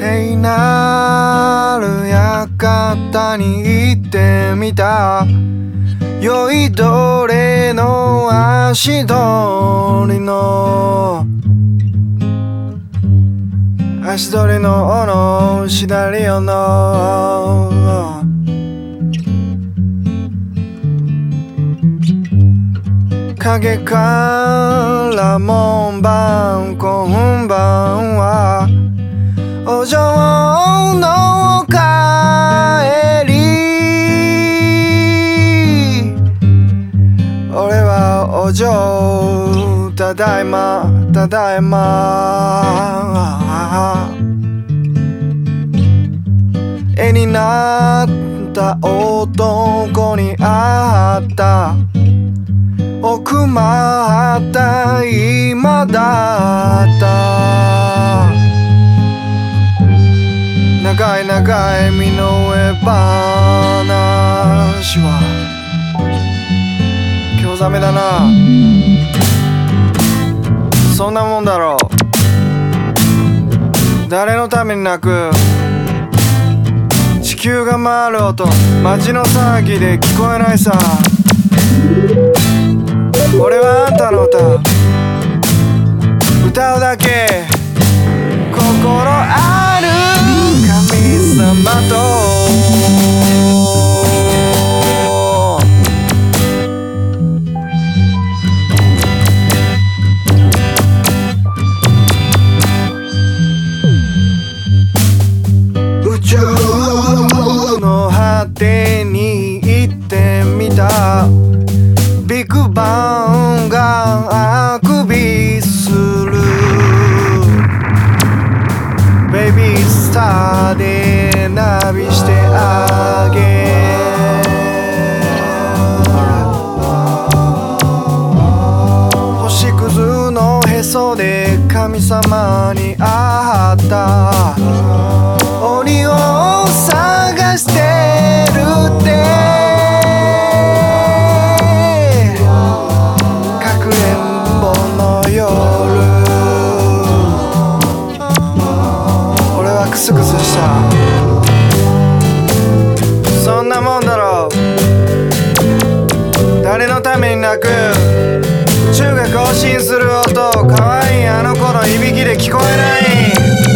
聖なる館に行ってみた。酔いどれの足取りの。足取りのの左よの。影から門番今晩は。お嬢のおかえり。俺はお嬢ただいまただいま。絵になった男に会った。奥まった今だった。長い長い身の上話は。興ざめだな。そんなもんだろう。誰のために泣く？地球が回る音。街の騒ぎで聞こえないさ。俺はあんたの歌。歌うだけ。心さでナビしてあげ。る星屑のへそで神様に会った。クスクスした。そんなもんだろう。誰のために泣く。中が更新する音可愛いあの子のいびきで聞こえない。